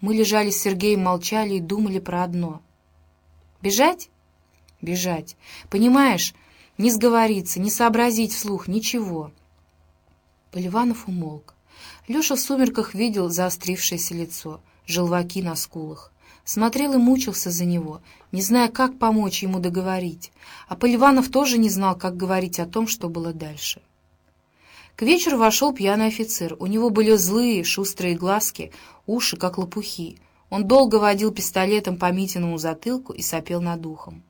Мы лежали с Сергеем, молчали и думали про одно. Бежать? Бежать. Понимаешь, не сговориться, не сообразить вслух, ничего. Поливанов умолк. Леша в сумерках видел заострившееся лицо, желваки на скулах. Смотрел и мучился за него, не зная, как помочь ему договорить. А Поливанов тоже не знал, как говорить о том, что было дальше. К вечеру вошел пьяный офицер. У него были злые, шустрые глазки, уши, как лопухи. Он долго водил пистолетом по Митиному затылку и сопел над ухом.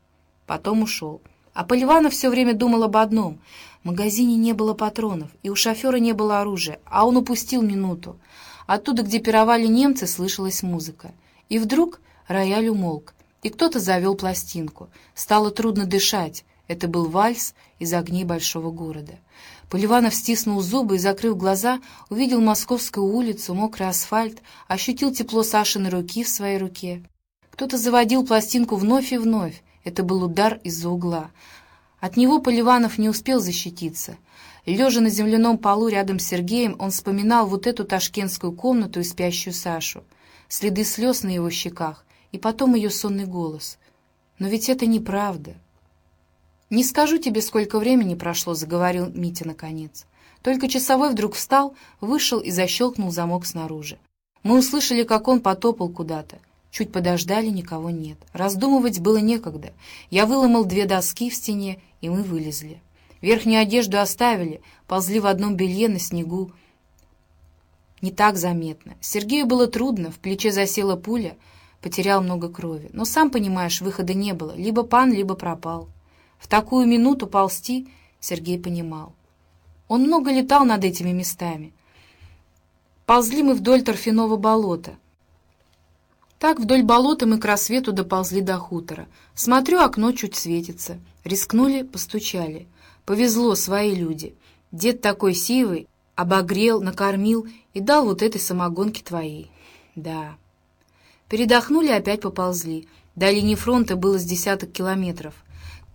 Потом ушел. А Поливанов все время думал об одном. В магазине не было патронов, и у шофера не было оружия, а он упустил минуту. Оттуда, где пировали немцы, слышалась музыка. И вдруг рояль умолк, и кто-то завел пластинку. Стало трудно дышать. Это был вальс из огней большого города. Поливанов стиснул зубы и, закрыв глаза, увидел Московскую улицу, мокрый асфальт, ощутил тепло Сашиной руки в своей руке. Кто-то заводил пластинку вновь и вновь. Это был удар из-за угла. От него Поливанов не успел защититься. Лежа на земляном полу рядом с Сергеем, он вспоминал вот эту ташкентскую комнату и спящую Сашу, следы слез на его щеках, и потом ее сонный голос. «Но ведь это неправда». «Не скажу тебе, сколько времени прошло», — заговорил Митя наконец. Только часовой вдруг встал, вышел и защелкнул замок снаружи. Мы услышали, как он потопал куда-то. Чуть подождали, никого нет. Раздумывать было некогда. Я выломал две доски в стене, и мы вылезли. Верхнюю одежду оставили, ползли в одном белье на снегу. Не так заметно. Сергею было трудно, в плече засела пуля, потерял много крови. Но, сам понимаешь, выхода не было. Либо пан, либо пропал. В такую минуту ползти Сергей понимал. Он много летал над этими местами. Ползли мы вдоль торфяного болота — так вдоль болота мы к рассвету доползли до хутора. Смотрю, окно чуть светится. Рискнули, постучали. Повезло, свои люди. Дед такой сивый, обогрел, накормил и дал вот этой самогонке твоей. Да. Передохнули, опять поползли. До линии фронта было с десяток километров.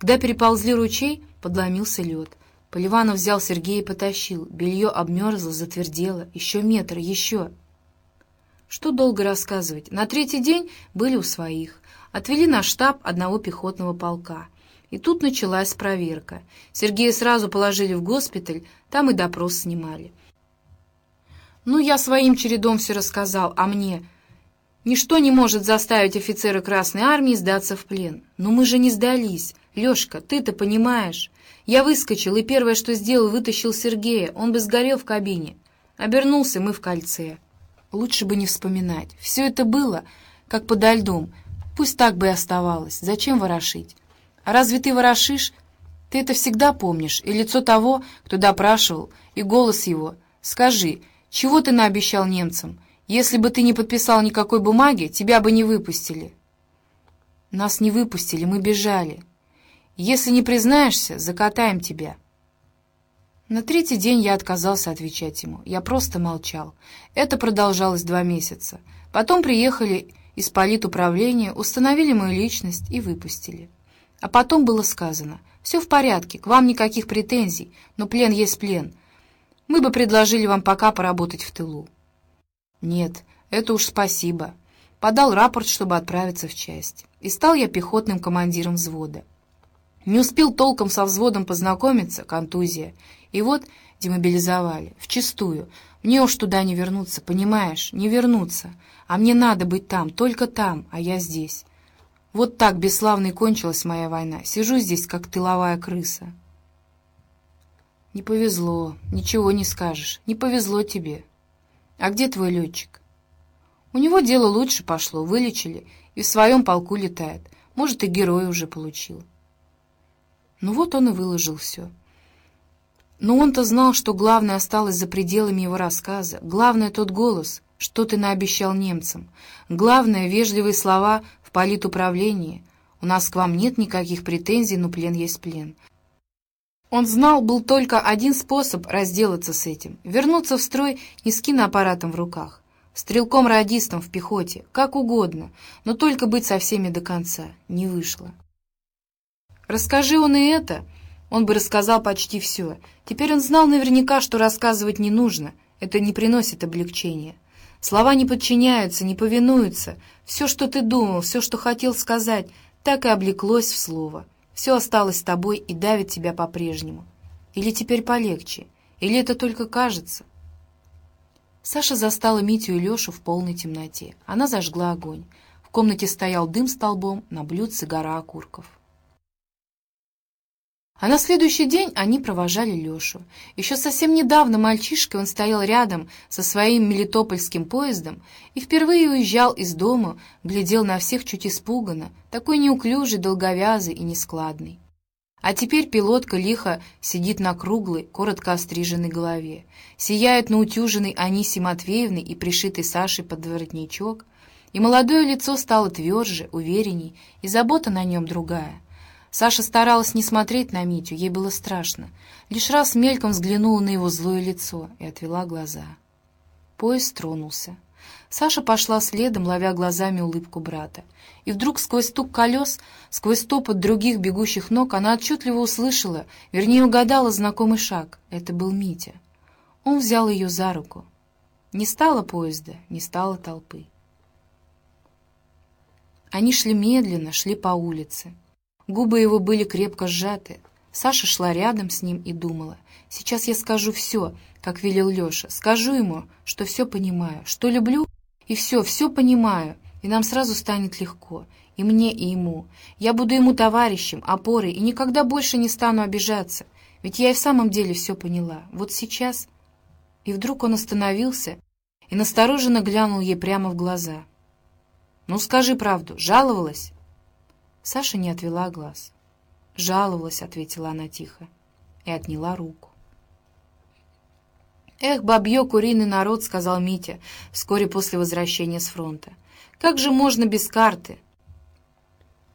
Когда переползли ручей, подломился лед. Поливанов взял Сергея и потащил. Белье обмерзло, затвердело. Еще метр, еще. Что долго рассказывать? На третий день были у своих. Отвели на штаб одного пехотного полка. И тут началась проверка. Сергея сразу положили в госпиталь, там и допрос снимали. Ну, я своим чередом все рассказал, а мне... Ничто не может заставить офицера Красной Армии сдаться в плен. Но мы же не сдались. Лешка, ты-то понимаешь. Я выскочил, и первое, что сделал, вытащил Сергея. Он бы сгорел в кабине. Обернулся мы в кольце. Лучше бы не вспоминать. Все это было, как подо льдом. Пусть так бы и оставалось. Зачем ворошить? А разве ты ворошишь? Ты это всегда помнишь. И лицо того, кто допрашивал, и голос его. Скажи, чего ты наобещал немцам? Если бы ты не подписал никакой бумаги, тебя бы не выпустили. Нас не выпустили, мы бежали. Если не признаешься, закатаем тебя. На третий день я отказался отвечать ему. Я просто молчал. Это продолжалось два месяца. Потом приехали из политуправления, установили мою личность и выпустили. А потом было сказано, «Все в порядке, к вам никаких претензий, но плен есть плен. Мы бы предложили вам пока поработать в тылу». «Нет, это уж спасибо». Подал рапорт, чтобы отправиться в часть. И стал я пехотным командиром взвода. Не успел толком со взводом познакомиться, контузия, и вот демобилизовали, вчистую. Мне уж туда не вернуться, понимаешь, не вернуться. А мне надо быть там, только там, а я здесь. Вот так бесславно кончилась моя война. Сижу здесь, как тыловая крыса. Не повезло, ничего не скажешь. Не повезло тебе. А где твой летчик? У него дело лучше пошло, вылечили, и в своем полку летает. Может, и герой уже получил. Ну вот он и выложил все. Но он-то знал, что главное осталось за пределами его рассказа. Главное тот голос, что ты наобещал немцам. Главное — вежливые слова в политуправлении. У нас к вам нет никаких претензий, но плен есть плен. Он знал, был только один способ разделаться с этим — вернуться в строй не с киноаппаратом в руках, стрелком-радистом в пехоте, как угодно, но только быть со всеми до конца не вышло. Расскажи он и это — он бы рассказал почти все. Теперь он знал наверняка, что рассказывать не нужно. Это не приносит облегчения. Слова не подчиняются, не повинуются. Все, что ты думал, все, что хотел сказать, так и облеклось в слово. Все осталось с тобой и давит тебя по-прежнему. Или теперь полегче, или это только кажется. Саша застала Митю и Лешу в полной темноте. Она зажгла огонь. В комнате стоял дым столбом, на блюдце гора окурков. А на следующий день они провожали Лешу. Еще совсем недавно мальчишкой он стоял рядом со своим мелитопольским поездом и впервые уезжал из дома, глядел на всех чуть испуганно, такой неуклюжий, долговязый и нескладный. А теперь пилотка лихо сидит на круглой, коротко остриженной голове, сияет на утюженной Анисе Матвеевной и пришитый Сашей под воротничок, и молодое лицо стало тверже, уверенней, и забота на нем другая — Саша старалась не смотреть на Митю, ей было страшно. Лишь раз мельком взглянула на его злое лицо и отвела глаза. Поезд тронулся. Саша пошла следом, ловя глазами улыбку брата. И вдруг сквозь стук колес, сквозь топот других бегущих ног, она отчетливо услышала, вернее угадала знакомый шаг. Это был Митя. Он взял ее за руку. Не стало поезда, не стало толпы. Они шли медленно, шли по улице. Губы его были крепко сжаты. Саша шла рядом с ним и думала. «Сейчас я скажу все, как велел Леша. Скажу ему, что все понимаю, что люблю, и все, все понимаю, и нам сразу станет легко, и мне, и ему. Я буду ему товарищем, опорой, и никогда больше не стану обижаться, ведь я и в самом деле все поняла. Вот сейчас...» И вдруг он остановился и настороженно глянул ей прямо в глаза. «Ну, скажи правду, жаловалась?» Саша не отвела глаз. «Жаловалась», — ответила она тихо, и отняла руку. «Эх, бабье, куриный народ», — сказал Митя вскоре после возвращения с фронта. «Как же можно без карты?»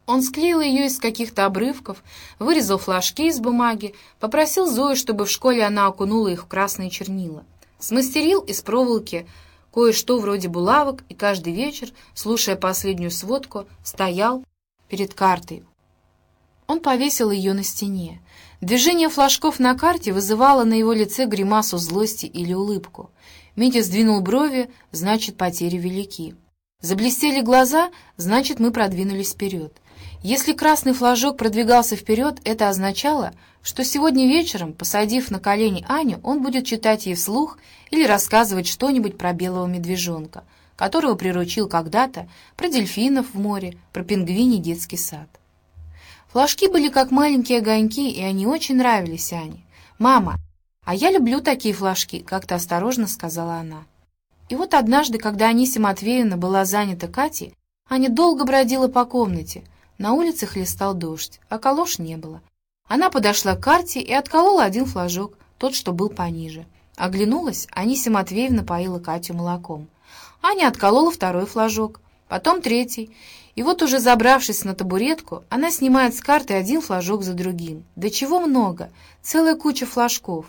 Он склеил ее из каких-то обрывков, вырезал флажки из бумаги, попросил Зою, чтобы в школе она окунула их в красные чернила. Смастерил из проволоки кое-что вроде булавок и каждый вечер, слушая последнюю сводку, стоял, перед картой. Он повесил ее на стене. Движение флажков на карте вызывало на его лице гримасу злости или улыбку. Митя сдвинул брови, значит, потери велики. Заблестели глаза, значит, мы продвинулись вперед. Если красный флажок продвигался вперед, это означало, что сегодня вечером, посадив на колени Аню, он будет читать ей вслух или рассказывать что-нибудь про белого медвежонка — которого приручил когда-то, про дельфинов в море, про пингвиний детский сад. Флажки были как маленькие огоньки, и они очень нравились Ане. «Мама, а я люблю такие флажки», — как-то осторожно сказала она. И вот однажды, когда Анисия Матвеевна была занята Катей, Аня долго бродила по комнате. На улице хлестал дождь, а калош не было. Она подошла к карте и отколола один флажок, тот, что был пониже. Оглянулась, Анисия Матвеевна поила Катю молоком. Аня отколола второй флажок, потом третий. И вот уже забравшись на табуретку, она снимает с карты один флажок за другим. Да чего много, целая куча флажков.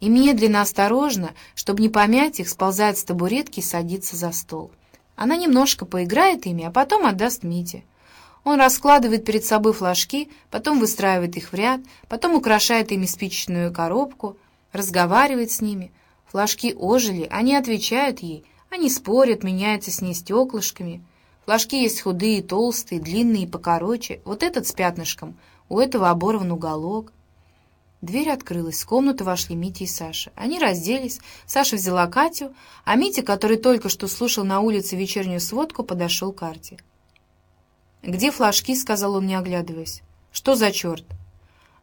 И медленно, осторожно, чтобы не помять их, сползает с табуретки и садится за стол. Она немножко поиграет ими, а потом отдаст Мите. Он раскладывает перед собой флажки, потом выстраивает их в ряд, потом украшает ими спичечную коробку, разговаривает с ними. Флажки ожили, они отвечают ей, они спорят, меняются с ней стеклышками. Флажки есть худые, толстые, длинные и покороче. Вот этот с пятнышком, у этого оборван уголок. Дверь открылась, в комнату вошли Митя и Саша. Они разделись, Саша взяла Катю, а Митя, который только что слушал на улице вечернюю сводку, подошел к карте. «Где флажки?» — сказал он, не оглядываясь. «Что за черт?»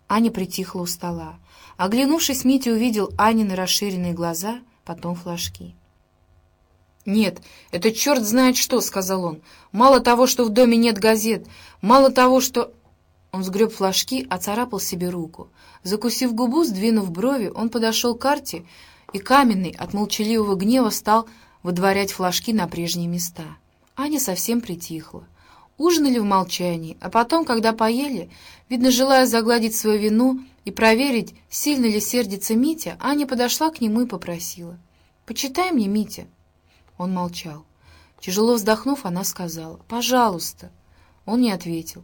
Аня притихла у стола. Оглянувшись, Митя увидел Анины расширенные глаза, потом флажки. «Нет, это черт знает что», — сказал он. «Мало того, что в доме нет газет, мало того, что...» Он сгреб флажки, оцарапал себе руку. Закусив губу, сдвинув брови, он подошел к карте и каменный от молчаливого гнева стал выдворять флажки на прежние места. Аня совсем притихла. Ужинали в молчании, а потом, когда поели, видно, желая загладить свою вину и проверить, сильно ли сердится Митя, Аня подошла к нему и попросила. «Почитай мне, Митя». Он молчал. Тяжело вздохнув, она сказала, «Пожалуйста». Он не ответил.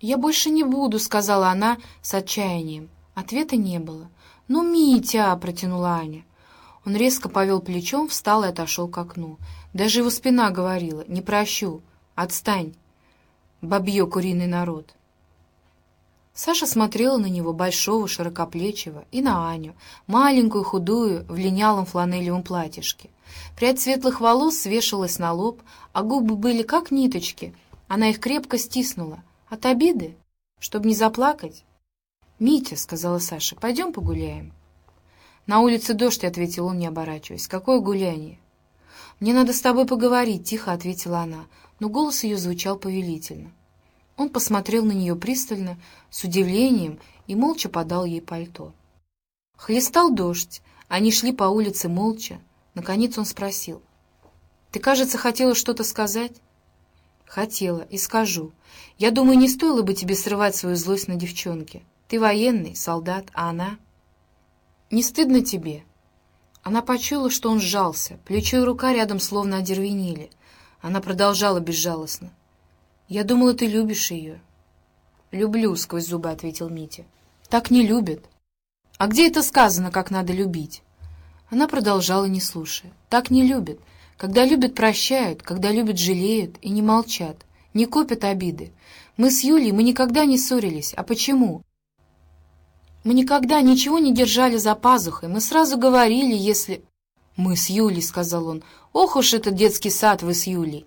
«Я больше не буду», — сказала она с отчаянием. Ответа не было. «Ну, Митя!» — протянула Аня. Он резко повел плечом, встал и отошел к окну. Даже его спина говорила «Не прощу! Отстань! Бабье куриный народ!» Саша смотрела на него, большого, широкоплечего, и на Аню, маленькую, худую, в линялом фланелевом платьишке. Прядь светлых волос свешивалась на лоб, а губы были как ниточки. Она их крепко стиснула. От обиды? Чтобы не заплакать? «Митя», — сказала Саша, — «пойдем погуляем». «На улице дождь», — ответил он, не оборачиваясь. «Какое гуляние?» «Мне надо с тобой поговорить», — тихо ответила она, но голос ее звучал повелительно. Он посмотрел на нее пристально, с удивлением, и молча подал ей пальто. Хлестал дождь, они шли по улице молча. Наконец он спросил. «Ты, кажется, хотела что-то сказать?» «Хотела, и скажу. Я думаю, не стоило бы тебе срывать свою злость на девчонке. Ты военный, солдат, а она...» «Не стыдно тебе?» Она почуяла, что он сжался, плечо и рука рядом словно одервенели. Она продолжала безжалостно. «Я думала, ты любишь ее». «Люблю», — сквозь зубы ответил Митя. «Так не любят». «А где это сказано, как надо любить?» Она продолжала, не слушая. «Так не любят. Когда любят, прощают, когда любят, жалеют и не молчат, не копят обиды. Мы с Юлей, мы никогда не ссорились. А почему? Мы никогда ничего не держали за пазухой. Мы сразу говорили, если... «Мы с Юлей», — сказал он. «Ох уж этот детский сад вы с Юлей!»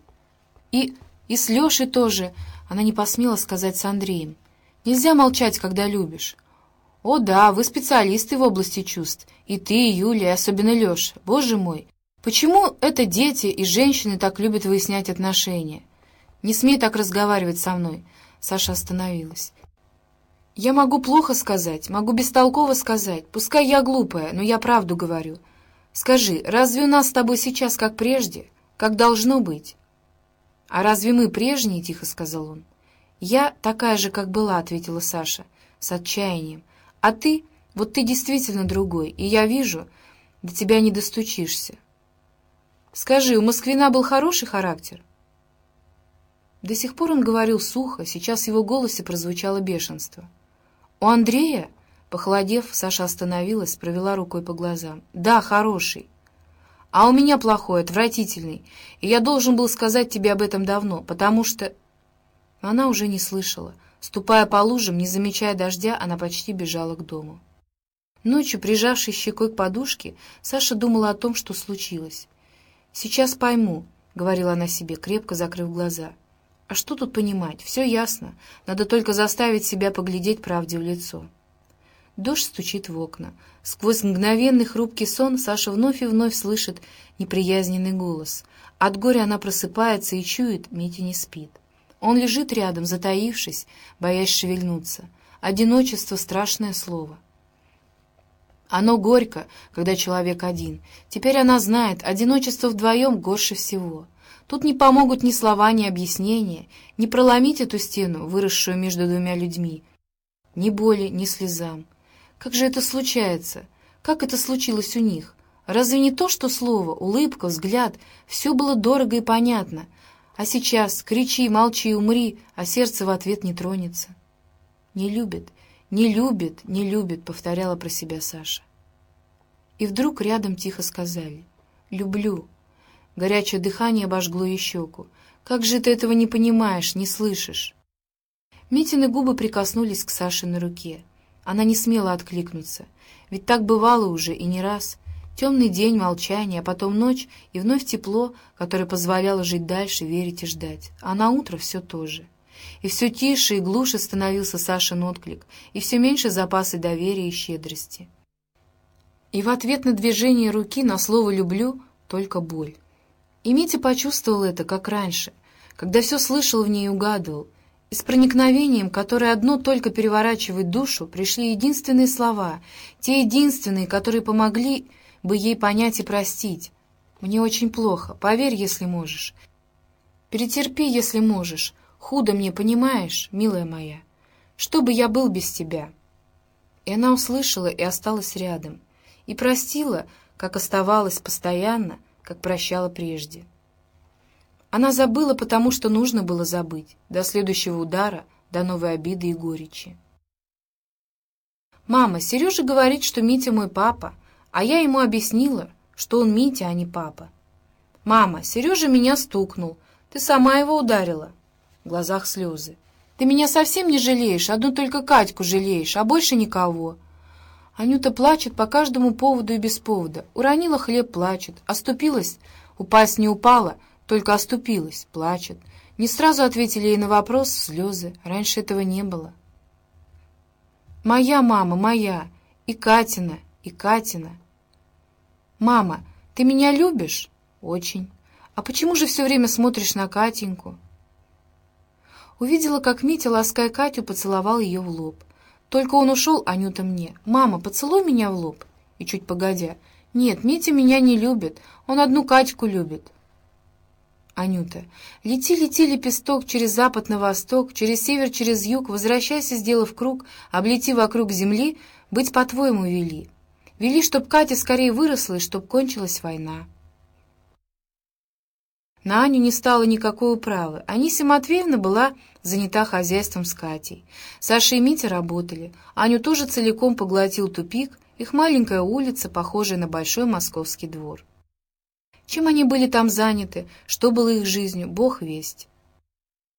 «И... и с Лешей тоже», — она не посмела сказать с Андреем. «Нельзя молчать, когда любишь». «О да, вы специалисты в области чувств. И ты, и Юля, и особенно Леша. Боже мой, Почему это дети и женщины так любят выяснять отношения? Не смей так разговаривать со мной. Саша остановилась. Я могу плохо сказать, могу бестолково сказать. Пускай я глупая, но я правду говорю. Скажи, разве у нас с тобой сейчас как прежде? Как должно быть? А разве мы прежние? Тихо сказал он. Я такая же, как была, ответила Саша, с отчаянием. А ты, вот ты действительно другой, и я вижу, до тебя не достучишься. Скажи, у Москвина был хороший характер?» До сих пор он говорил сухо, сейчас в его голосе прозвучало бешенство. «У Андрея?» Похолодев, Саша остановилась, провела рукой по глазам. «Да, хороший. А у меня плохой, отвратительный. И я должен был сказать тебе об этом давно, потому что...» Она уже не слышала. Ступая по лужам, не замечая дождя, она почти бежала к дому. Ночью, прижавшись щекой к подушке, Саша думала о том, что случилось. «Сейчас пойму», — говорила она себе, крепко закрыв глаза. «А что тут понимать? Все ясно. Надо только заставить себя поглядеть правде в лицо». Дождь стучит в окна. Сквозь мгновенный хрупкий сон Саша вновь и вновь слышит неприязненный голос. От горя она просыпается и чует, Митя не спит. Он лежит рядом, затаившись, боясь шевельнуться. Одиночество — страшное слово. Оно горько, когда человек один. Теперь она знает, одиночество вдвоем горше всего. Тут не помогут ни слова, ни объяснения, не проломить эту стену, выросшую между двумя людьми. Ни боли, ни слезам. Как же это случается? Как это случилось у них? Разве не то, что слово, улыбка, взгляд, все было дорого и понятно, а сейчас кричи, молчи, умри, а сердце в ответ не тронется? Не любит, «Не любит, не любит», — повторяла про себя Саша. И вдруг рядом тихо сказали «Люблю». Горячее дыхание обожгло ей щеку. «Как же ты этого не понимаешь, не слышишь?» Митины губы прикоснулись к Сашиной руке. Она не смела откликнуться. Ведь так бывало уже и не раз. Темный день, молчание, а потом ночь и вновь тепло, которое позволяло жить дальше, верить и ждать. А на утро все то же. И все тише и глуше становился Сашин отклик, и все меньше запасы доверия и щедрости. И в ответ на движение руки на слово «люблю» только боль. И Митя почувствовал это, как раньше, когда все слышал в ней и угадывал. И с проникновением, которое одно только переворачивает душу, пришли единственные слова, те единственные, которые помогли бы ей понять и простить. «Мне очень плохо, поверь, если можешь. Перетерпи, если можешь. Худо мне, понимаешь, милая моя? Что бы я был без тебя?» И она услышала и осталась рядом, и простила, как оставалась постоянно, как прощала прежде. Она забыла, потому что нужно было забыть, до следующего удара, до новой обиды и горечи. «Мама, Сережа говорит, что Митя мой папа, а я ему объяснила, что он Митя, а не папа. «Мама, Сережа меня стукнул. Ты сама его ударила». В глазах слезы. «Ты меня совсем не жалеешь, одну только Катьку жалеешь, а больше никого». Анюта плачет по каждому поводу и без повода. Уронила хлеб, плачет. Оступилась, упасть не упала, только оступилась, плачет. Не сразу ответили ей на вопрос слезы. Раньше этого не было. «Моя мама, моя, и Катина, и Катина». «Мама, ты меня любишь?» «Очень. А почему же все время смотришь на Катеньку?» Увидела, как Митя, лаская Катю, поцеловал ее в лоб. Только он ушел, Анюта мне. «Мама, поцелуй меня в лоб». И чуть погодя. «Нет, Митя меня не любит. Он одну Катьку любит». Анюта. «Лети, лети, лепесток, через запад на восток, через север, через юг, возвращайся, сделав круг, облети вокруг земли, быть по-твоему вели. Вели, чтоб Катя скорее выросла и чтоб кончилась война». На Аню не стало никакой управы. Анисия Матвеевна была занята хозяйством с Катей. Саша и Митя работали. Аню тоже целиком поглотил тупик, их маленькая улица, похожая на большой московский двор. Чем они были там заняты, что было их жизнью, бог весть.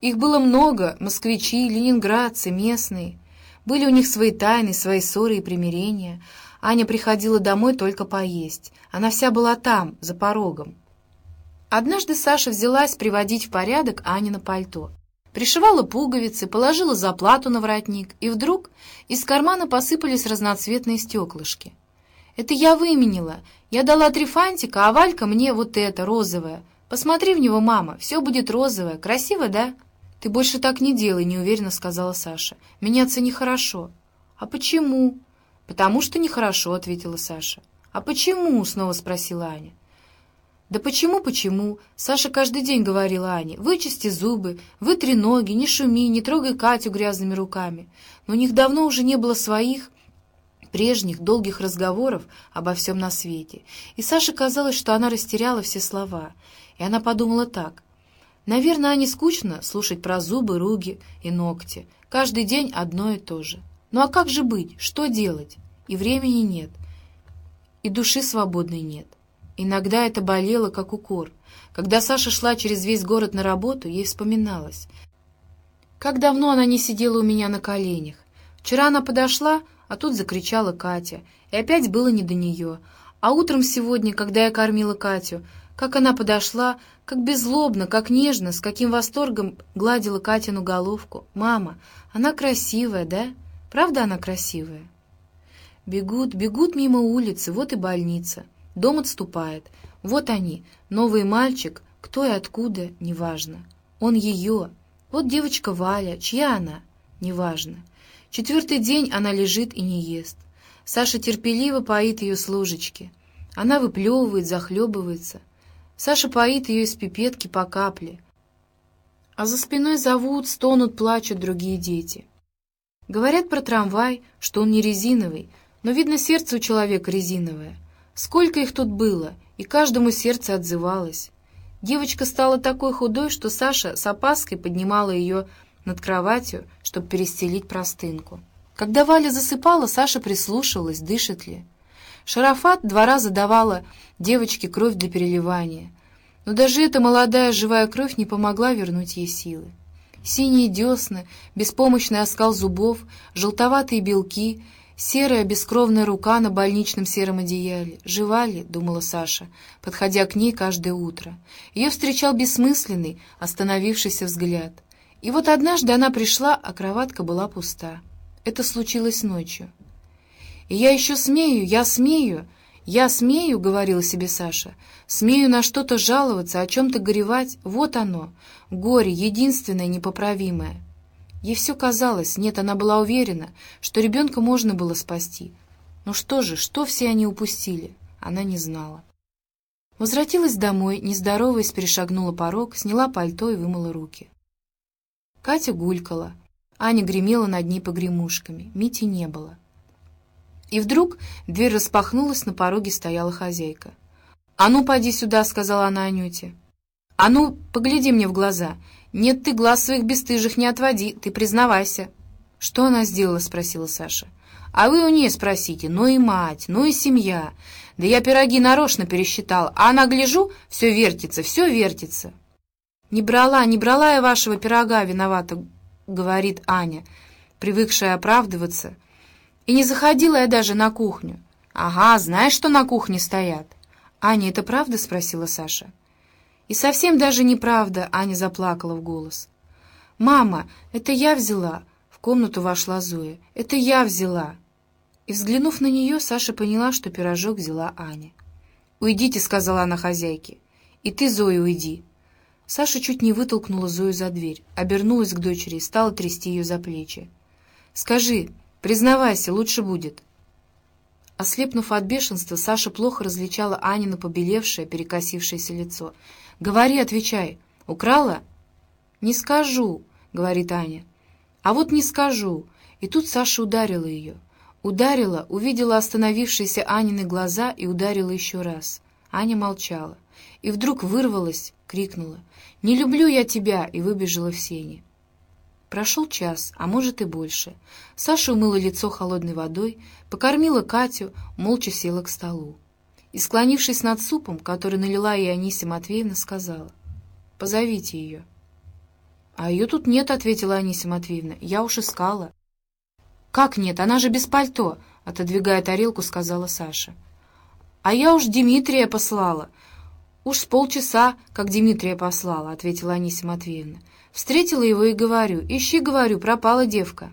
Их было много, москвичи, ленинградцы, местные. Были у них свои тайны, свои ссоры и примирения. Аня приходила домой только поесть. Она вся была там, за порогом. Однажды Саша взялась приводить в порядок Анина пальто. Пришивала пуговицы, положила заплату на воротник, и вдруг из кармана посыпались разноцветные стеклышки. «Это я выменила. Я дала три фантика, а Валька мне вот это, розовое. Посмотри в него, мама, все будет розовое. Красиво, да?» «Ты больше так не делай», — неуверенно сказала Саша. «Меняться нехорошо». «А почему?» «Потому что нехорошо», — ответила Саша. «А почему?» — снова спросила Аня. «Да почему, почему?» Саша каждый день говорила Ане. «Вычисти зубы, вытри ноги, не шуми, не трогай Катю грязными руками». Но у них давно уже не было своих, прежних долгих разговоров обо всем на свете. И Саше казалось, что она растеряла все слова. И она подумала так. «Наверное, Ане скучно слушать про зубы, руки и ногти. Каждый день одно и то же. Ну а как же быть? Что делать? И времени нет, и души свободной нет». Иногда это болело, как укор. Когда Саша шла через весь город на работу, ей вспоминалось. Как давно она не сидела у меня на коленях. Вчера она подошла, а тут закричала Катя, и опять было не до нее. А утром сегодня, когда я кормила Катю, как она подошла, как беззлобно, как нежно, с каким восторгом гладила Катину головку. «Мама, она красивая, да? Правда она красивая?» Бегут, бегут мимо улицы, вот и больница. Дом отступает. Вот они, новый мальчик, кто и откуда, неважно. Он ее. Вот девочка Валя, чья она? Неважно. Четвертый день она лежит и не ест. Саша терпеливо поит ее с ложечки. Она выплевывает, захлебывается. Саша поит ее из пипетки по капле. А за спиной зовут, стонут, плачут другие дети. Говорят про трамвай, что он не резиновый, но, видно, сердце у человека резиновое — Сколько их тут было, и каждому сердце отзывалось. Девочка стала такой худой, что Саша с опаской поднимала ее над кроватью, чтобы перестелить простынку. Когда Валя засыпала, Саша прислушивалась, дышит ли. Шарафат два раза давала девочке кровь для переливания, но даже эта молодая живая кровь не помогла вернуть ей силы. Синие десны, беспомощный оскал зубов, желтоватые белки — Серая бескровная рука на больничном сером одеяле. Жива ли, думала Саша, подходя к ней каждое утро. Ее встречал бессмысленный, остановившийся взгляд. И вот однажды она пришла, а кроватка была пуста. Это случилось ночью. «И я еще смею, я смею, я смею», — говорила себе Саша, «смею на что-то жаловаться, о чем-то горевать. Вот оно, горе, единственное непоправимое». Ей все казалось, нет, она была уверена, что ребенка можно было спасти. Но что же, что все они упустили? Она не знала. Возвратилась домой, не здороваясь, перешагнула порог, сняла пальто и вымыла руки. Катя гулькала. Аня гремела над ней погремушками. Мити не было. И вдруг дверь распахнулась, на пороге стояла хозяйка. «А ну, поди сюда», — сказала она Анюте. «А ну, погляди мне в глаза. «Нет, ты глаз своих бесстыжих не отводи, ты признавайся». «Что она сделала?» — спросила Саша. А вы у нее спросите, ну и мать, ну и семья. Да я пироги нарочно пересчитал, а она, гляжу, все вертится, все вертится. «Не брала, не брала я вашего пирога, виновата», — говорит Аня, привыкшая оправдываться. «И не заходила я даже на кухню». «Ага, знаешь, что на кухне стоят?» «Аня, это правда?» — спросила Саша. «И совсем даже неправда», — Аня заплакала в голос. «Мама, это я взяла!» — в комнату вошла Зоя. «Это я взяла!» И, взглянув на нее, Саша поняла, что пирожок взяла Аня. «Уйдите», — сказала она хозяйке. «И ты, Зоя, уйди». Саша чуть не вытолкнула Зою за дверь, обернулась к дочери и стала трясти ее за плечи. «Скажи, признавайся, лучше будет». Ослепнув от бешенства, Саша плохо различала Анина побелевшее, перекосившееся лицо. «Говори, отвечай. Украла?» «Не скажу», — говорит Аня. «А вот не скажу». И тут Саша ударила ее. Ударила, увидела остановившиеся Анины глаза и ударила еще раз. Аня молчала. И вдруг вырвалась, крикнула. «Не люблю я тебя!» и выбежала в сени. Прошел час, а может и больше. Саша умыла лицо холодной водой, покормила Катю, молча села к столу. И, склонившись над супом, который налила ей Анисия Матвеевна, сказала, «Позовите ее». «А ее тут нет», — ответила Анисия Матвеевна, — «я уж искала». «Как нет? Она же без пальто», — отодвигая тарелку, сказала Саша. «А я уж Дмитрия послала», «Уж с полчаса, как Дмитрия послала», — ответила Анисия Матвеевна. «Встретила его и говорю, ищи, говорю, пропала девка».